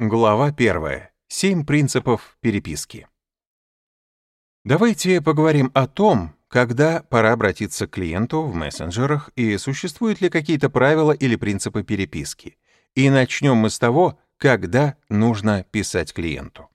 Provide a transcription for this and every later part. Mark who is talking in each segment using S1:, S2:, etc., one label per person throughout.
S1: Глава 1. Семь принципов переписки. Давайте поговорим о том, когда пора обратиться к клиенту в мессенджерах и существуют ли какие-то правила или принципы переписки. И начнем мы с того, когда нужно писать клиенту.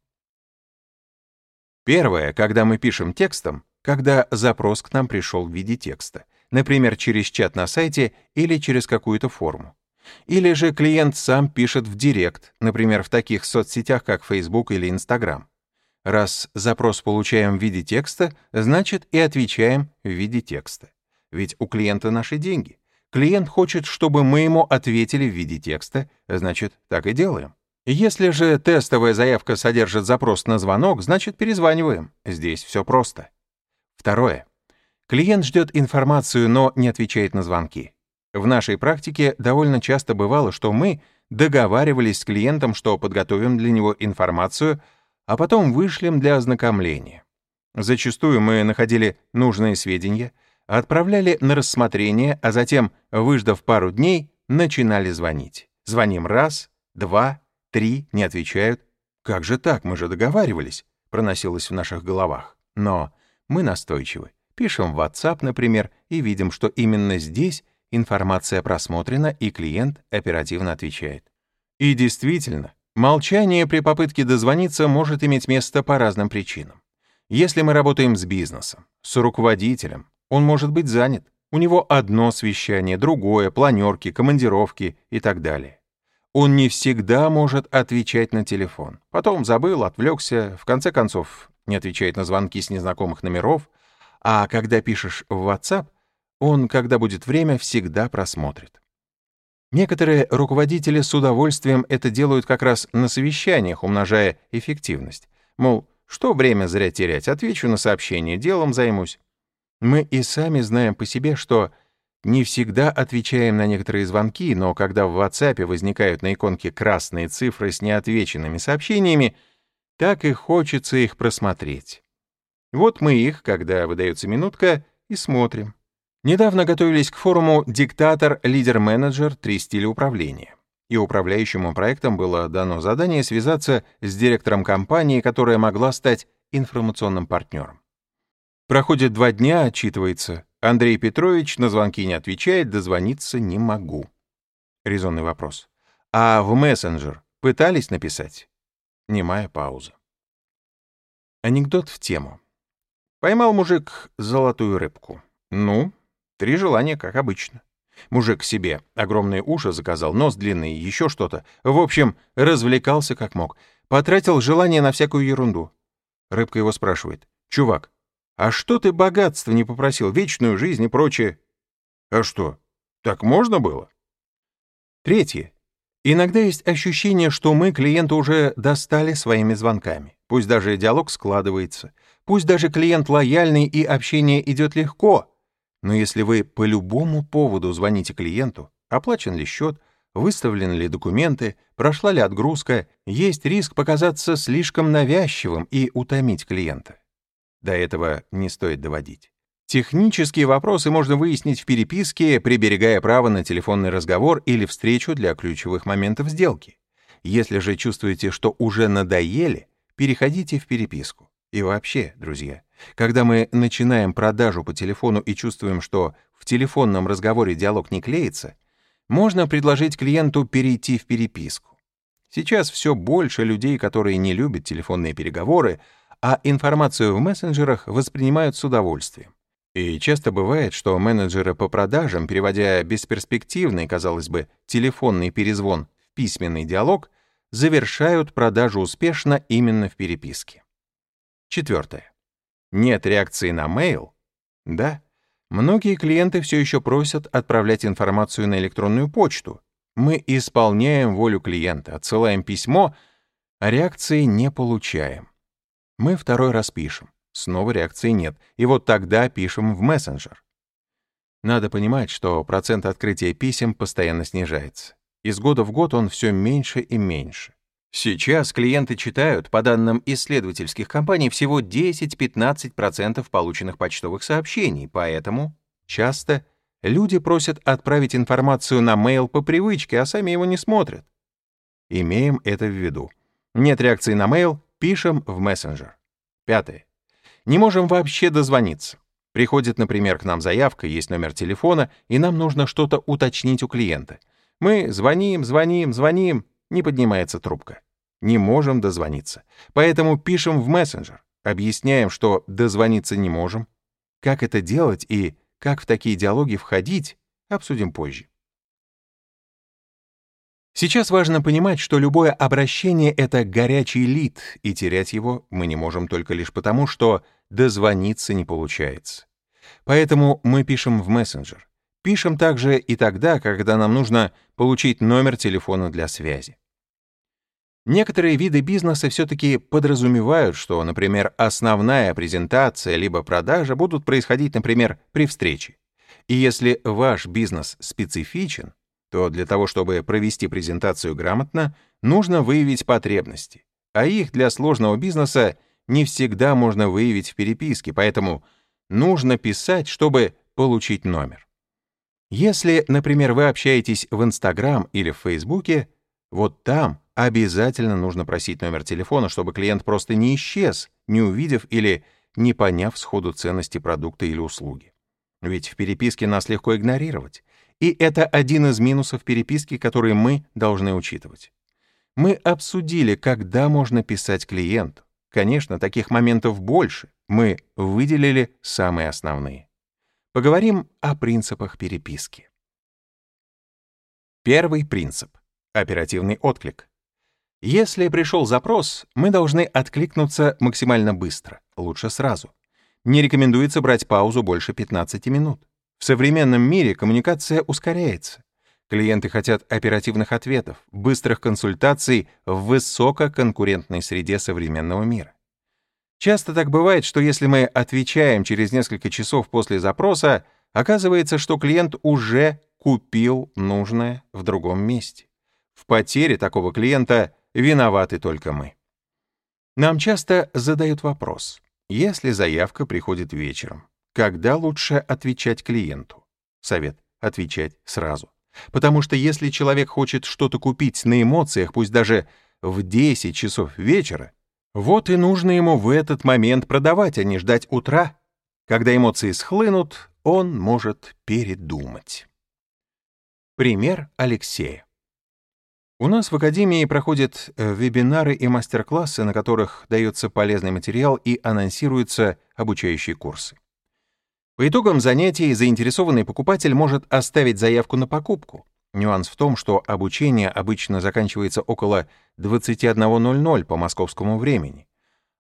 S1: Первое, когда мы пишем текстом, когда запрос к нам пришел в виде текста, например, через чат на сайте или через какую-то форму. Или же клиент сам пишет в директ, например, в таких соцсетях, как Facebook или Instagram. Раз запрос получаем в виде текста, значит и отвечаем в виде текста. Ведь у клиента наши деньги. Клиент хочет, чтобы мы ему ответили в виде текста, значит, так и делаем. Если же тестовая заявка содержит запрос на звонок, значит, перезваниваем. Здесь все просто. Второе. Клиент ждет информацию, но не отвечает на звонки. В нашей практике довольно часто бывало, что мы договаривались с клиентом, что подготовим для него информацию, а потом вышлем для ознакомления. Зачастую мы находили нужные сведения, отправляли на рассмотрение, а затем, выждав пару дней, начинали звонить. Звоним раз, два, три, не отвечают. «Как же так? Мы же договаривались», — проносилось в наших головах. Но мы настойчивы. Пишем в WhatsApp, например, и видим, что именно здесь Информация просмотрена, и клиент оперативно отвечает. И действительно, молчание при попытке дозвониться может иметь место по разным причинам. Если мы работаем с бизнесом, с руководителем, он может быть занят. У него одно совещание, другое, планерки, командировки и так далее. Он не всегда может отвечать на телефон. Потом забыл, отвлекся, в конце концов не отвечает на звонки с незнакомых номеров. А когда пишешь в WhatsApp, он, когда будет время, всегда просмотрит. Некоторые руководители с удовольствием это делают как раз на совещаниях, умножая эффективность. Мол, что время зря терять, отвечу на сообщение, делом займусь. Мы и сами знаем по себе, что не всегда отвечаем на некоторые звонки, но когда в WhatsApp возникают на иконке красные цифры с неотвеченными сообщениями, так и хочется их просмотреть. Вот мы их, когда выдается минутка, и смотрим. Недавно готовились к форуму «Диктатор, лидер-менеджер. Три стиля управления». И управляющему проектом было дано задание связаться с директором компании, которая могла стать информационным партнером. Проходит два дня, отчитывается. Андрей Петрович на звонки не отвечает, дозвониться не могу. Резонный вопрос. А в мессенджер пытались написать? Немая пауза. Анекдот в тему. Поймал мужик золотую рыбку. Ну, Три желания, как обычно. Мужик себе огромные уши заказал, нос длинный, еще что-то. В общем, развлекался как мог. Потратил желание на всякую ерунду. Рыбка его спрашивает. «Чувак, а что ты богатства не попросил, вечную жизнь и прочее?» «А что, так можно было?» Третье. Иногда есть ощущение, что мы клиента уже достали своими звонками. Пусть даже диалог складывается, пусть даже клиент лояльный и общение идет легко — но если вы по любому поводу звоните клиенту, оплачен ли счет, выставлены ли документы, прошла ли отгрузка, есть риск показаться слишком навязчивым и утомить клиента. До этого не стоит доводить. Технические вопросы можно выяснить в переписке, приберегая право на телефонный разговор или встречу для ключевых моментов сделки. Если же чувствуете, что уже надоели, переходите в переписку. И вообще, друзья, когда мы начинаем продажу по телефону и чувствуем, что в телефонном разговоре диалог не клеится, можно предложить клиенту перейти в переписку. Сейчас все больше людей, которые не любят телефонные переговоры, а информацию в мессенджерах воспринимают с удовольствием. И часто бывает, что менеджеры по продажам, переводя бесперспективный, казалось бы, телефонный перезвон в письменный диалог, завершают продажу успешно именно в переписке. Четвертое. Нет реакции на mail? Да. Многие клиенты все еще просят отправлять информацию на электронную почту. Мы исполняем волю клиента, отсылаем письмо, а реакции не получаем. Мы второй раз пишем. Снова реакции нет. И вот тогда пишем в мессенджер. Надо понимать, что процент открытия писем постоянно снижается. Из года в год он все меньше и меньше. Сейчас клиенты читают, по данным исследовательских компаний, всего 10-15% полученных почтовых сообщений, поэтому часто люди просят отправить информацию на mail по привычке, а сами его не смотрят. Имеем это в виду. Нет реакции на mail, пишем в мессенджер. Пятое. Не можем вообще дозвониться. Приходит, например, к нам заявка, есть номер телефона, и нам нужно что-то уточнить у клиента. Мы звоним, звоним, звоним, не поднимается трубка. Не можем дозвониться. Поэтому пишем в мессенджер, объясняем, что дозвониться не можем. Как это делать и как в такие диалоги входить, обсудим позже. Сейчас важно понимать, что любое обращение — это горячий лид, и терять его мы не можем только лишь потому, что дозвониться не получается. Поэтому мы пишем в мессенджер. Пишем также и тогда, когда нам нужно получить номер телефона для связи. Некоторые виды бизнеса все-таки подразумевают, что, например, основная презентация либо продажа будут происходить, например, при встрече. И если ваш бизнес специфичен, то для того, чтобы провести презентацию грамотно, нужно выявить потребности. А их для сложного бизнеса не всегда можно выявить в переписке, поэтому нужно писать, чтобы получить номер. Если, например, вы общаетесь в Инстаграм или в Фейсбуке, вот там обязательно нужно просить номер телефона, чтобы клиент просто не исчез, не увидев или не поняв сходу ценности продукта или услуги. Ведь в переписке нас легко игнорировать. И это один из минусов переписки, которые мы должны учитывать. Мы обсудили, когда можно писать клиенту. Конечно, таких моментов больше. Мы выделили самые основные. Поговорим о принципах переписки. Первый принцип — оперативный отклик. Если пришел запрос, мы должны откликнуться максимально быстро, лучше сразу. Не рекомендуется брать паузу больше 15 минут. В современном мире коммуникация ускоряется. Клиенты хотят оперативных ответов, быстрых консультаций в высококонкурентной среде современного мира. Часто так бывает, что если мы отвечаем через несколько часов после запроса, оказывается, что клиент уже купил нужное в другом месте. В потере такого клиента виноваты только мы. Нам часто задают вопрос, если заявка приходит вечером, когда лучше отвечать клиенту? Совет — отвечать сразу. Потому что если человек хочет что-то купить на эмоциях, пусть даже в 10 часов вечера, вот и нужно ему в этот момент продавать, а не ждать утра. Когда эмоции схлынут, он может передумать. Пример Алексея. У нас в Академии проходят э, вебинары и мастер-классы, на которых дается полезный материал и анонсируются обучающие курсы. По итогам занятий заинтересованный покупатель может оставить заявку на покупку. Нюанс в том, что обучение обычно заканчивается около 21.00 по московскому времени,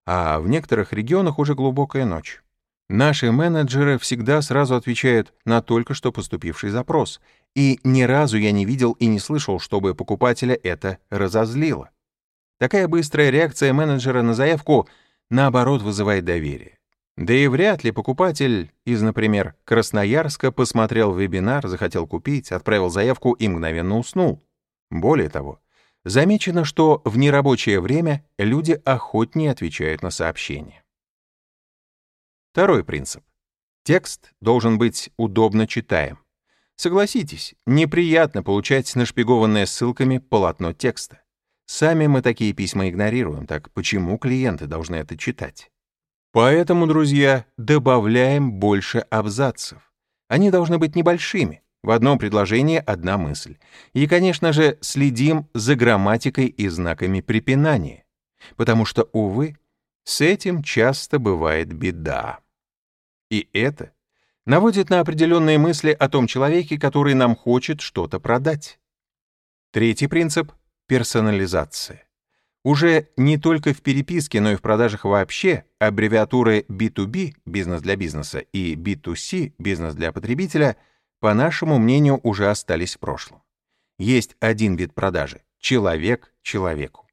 S1: а в некоторых регионах уже глубокая ночь. Наши менеджеры всегда сразу отвечают на только что поступивший запрос, и ни разу я не видел и не слышал, чтобы покупателя это разозлило. Такая быстрая реакция менеджера на заявку, наоборот, вызывает доверие. Да и вряд ли покупатель из, например, Красноярска посмотрел вебинар, захотел купить, отправил заявку и мгновенно уснул. Более того, замечено, что в нерабочее время люди охотнее отвечают на сообщения. Второй принцип. Текст должен быть удобно читаем. Согласитесь, неприятно получать нашпигованное ссылками полотно текста. Сами мы такие письма игнорируем, так почему клиенты должны это читать? Поэтому, друзья, добавляем больше абзацев. Они должны быть небольшими. В одном предложении одна мысль. И, конечно же, следим за грамматикой и знаками препинания. Потому что, увы, с этим часто бывает беда. И это наводит на определенные мысли о том человеке, который нам хочет что-то продать. Третий принцип — персонализация. Уже не только в переписке, но и в продажах вообще аббревиатуры B2B — бизнес для бизнеса и B2C — бизнес для потребителя, по нашему мнению, уже остались в прошлом. Есть один вид продажи — человек человеку.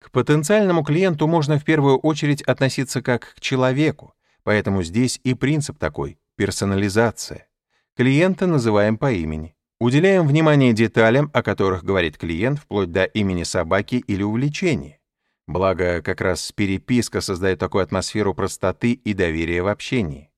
S1: К потенциальному клиенту можно в первую очередь относиться как к человеку, поэтому здесь и принцип такой — персонализация. Клиента называем по имени. Уделяем внимание деталям, о которых говорит клиент, вплоть до имени собаки или увлечения. Благо, как раз переписка создает такую атмосферу простоты и доверия в общении.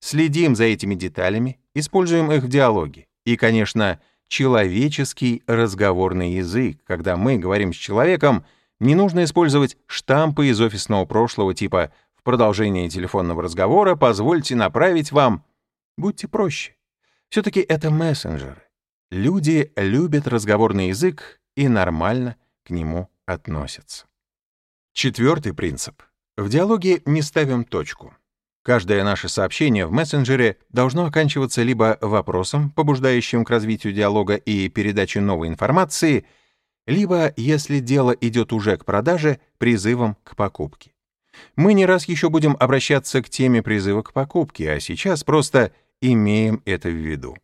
S1: Следим за этими деталями, используем их в диалоге. И, конечно, человеческий разговорный язык. Когда мы говорим с человеком, не нужно использовать штампы из офисного прошлого типа «в продолжении телефонного разговора позвольте направить вам». Будьте проще. Все-таки это мессенджеры. Люди любят разговорный язык и нормально к нему относятся. Четвертый принцип. В диалоге не ставим точку. Каждое наше сообщение в мессенджере должно оканчиваться либо вопросом, побуждающим к развитию диалога и передаче новой информации, либо, если дело идет уже к продаже, призывом к покупке. Мы не раз еще будем обращаться к теме призыва к покупке, а сейчас просто имеем это в виду.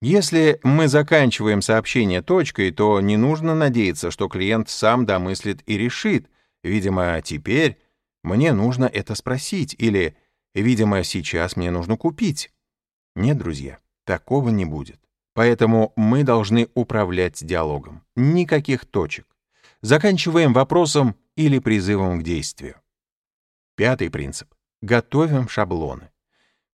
S1: Если мы заканчиваем сообщение точкой, то не нужно надеяться, что клиент сам домыслит и решит, видимо, теперь мне нужно это спросить или, видимо, сейчас мне нужно купить. Нет, друзья, такого не будет. Поэтому мы должны управлять диалогом. Никаких точек. Заканчиваем вопросом или призывом к действию. Пятый принцип. Готовим шаблоны.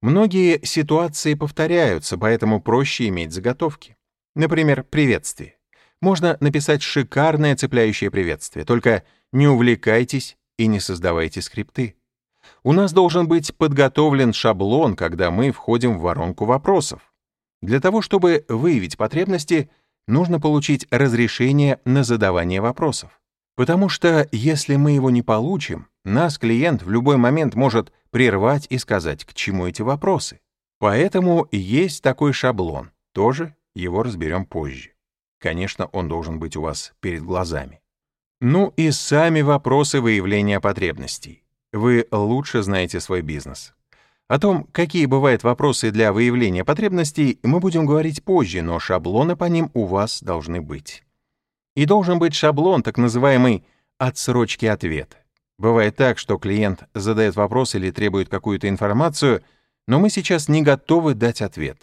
S1: Многие ситуации повторяются, поэтому проще иметь заготовки. Например, приветствие. Можно написать шикарное цепляющее приветствие, только не увлекайтесь и не создавайте скрипты. У нас должен быть подготовлен шаблон, когда мы входим в воронку вопросов. Для того, чтобы выявить потребности, нужно получить разрешение на задавание вопросов. Потому что если мы его не получим, нас клиент в любой момент может прервать и сказать, к чему эти вопросы. Поэтому есть такой шаблон, тоже его разберем позже. Конечно, он должен быть у вас перед глазами. Ну и сами вопросы выявления потребностей. Вы лучше знаете свой бизнес. О том, какие бывают вопросы для выявления потребностей, мы будем говорить позже, но шаблоны по ним у вас должны быть. И должен быть шаблон, так называемый отсрочки ответа. Бывает так, что клиент задает вопрос или требует какую-то информацию, но мы сейчас не готовы дать ответ.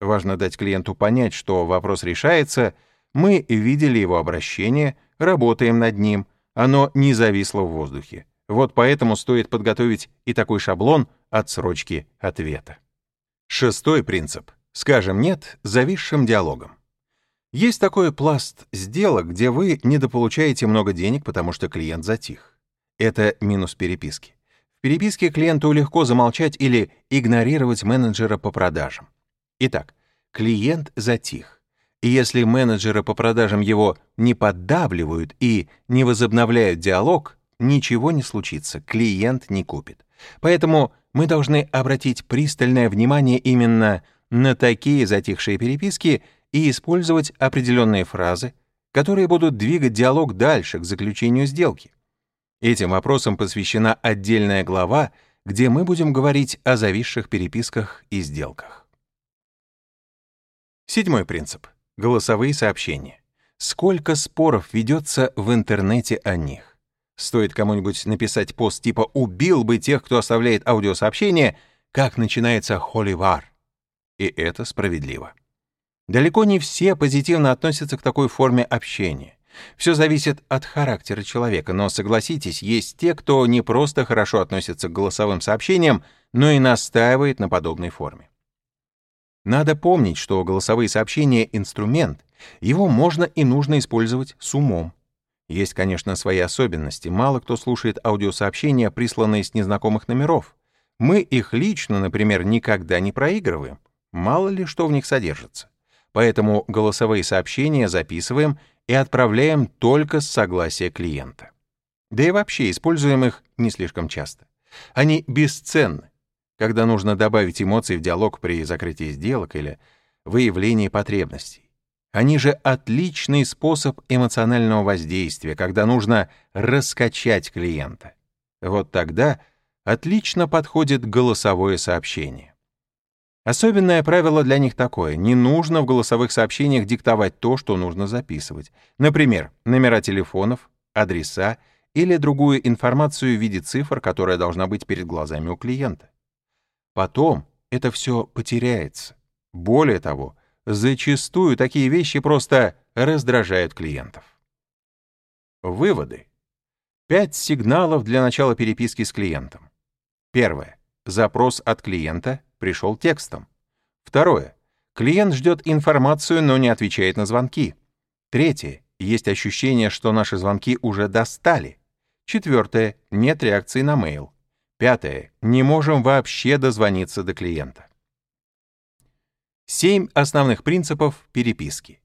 S1: Важно дать клиенту понять, что вопрос решается, мы видели его обращение, работаем над ним, оно не зависло в воздухе. Вот поэтому стоит подготовить и такой шаблон отсрочки ответа. Шестой принцип. Скажем «нет» зависшим диалогом. Есть такой пласт сделок, где вы недополучаете много денег, потому что клиент затих. Это минус переписки. В переписке клиенту легко замолчать или игнорировать менеджера по продажам. Итак, клиент затих. И если менеджеры по продажам его не поддавливают и не возобновляют диалог, ничего не случится, клиент не купит. Поэтому мы должны обратить пристальное внимание именно на такие затихшие переписки и использовать определенные фразы, которые будут двигать диалог дальше, к заключению сделки. Этим вопросам посвящена отдельная глава, где мы будем говорить о зависших переписках и сделках. Седьмой принцип. Голосовые сообщения. Сколько споров ведется в интернете о них? Стоит кому-нибудь написать пост типа «убил бы тех, кто оставляет аудиосообщение», как начинается холивар. И это справедливо. Далеко не все позитивно относятся к такой форме общения. Все зависит от характера человека, но согласитесь, есть те, кто не просто хорошо относится к голосовым сообщениям, но и настаивает на подобной форме. Надо помнить, что голосовые сообщения — инструмент, его можно и нужно использовать с умом. Есть, конечно, свои особенности. Мало кто слушает аудиосообщения, присланные с незнакомых номеров. Мы их лично, например, никогда не проигрываем. Мало ли что в них содержится. Поэтому голосовые сообщения записываем и отправляем только с согласия клиента. Да и вообще используем их не слишком часто. Они бесценны, когда нужно добавить эмоций в диалог при закрытии сделок или выявлении потребностей. Они же отличный способ эмоционального воздействия, когда нужно раскачать клиента. Вот тогда отлично подходит голосовое сообщение. Особенное правило для них такое. Не нужно в голосовых сообщениях диктовать то, что нужно записывать. Например, номера телефонов, адреса или другую информацию в виде цифр, которая должна быть перед глазами у клиента. Потом это все потеряется. Более того, зачастую такие вещи просто раздражают клиентов. Выводы. Пять сигналов для начала переписки с клиентом. Первое. Запрос от клиента пришел текстом. Второе. Клиент ждет информацию, но не отвечает на звонки. Третье. Есть ощущение, что наши звонки уже достали. Четвертое. Нет реакции на мейл. Пятое. Не можем вообще дозвониться до клиента. Семь основных принципов переписки.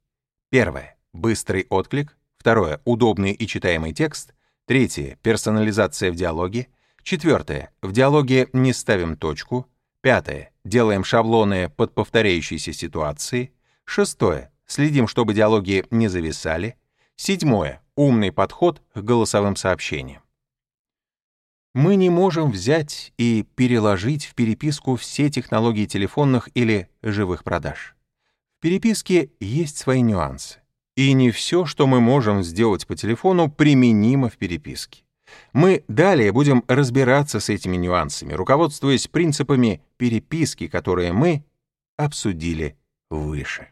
S1: Первое. Быстрый отклик. Второе. Удобный и читаемый текст. Третье. Персонализация в диалоге. Четвертое. В диалоге не ставим точку. Пятое. Делаем шаблоны под повторяющиеся ситуации. Шестое. Следим, чтобы диалоги не зависали. Седьмое. Умный подход к голосовым сообщениям. Мы не можем взять и переложить в переписку все технологии телефонных или живых продаж. В переписке есть свои нюансы. И не все, что мы можем сделать по телефону, применимо в переписке. Мы далее будем разбираться с этими нюансами, руководствуясь принципами переписки, которые мы обсудили выше.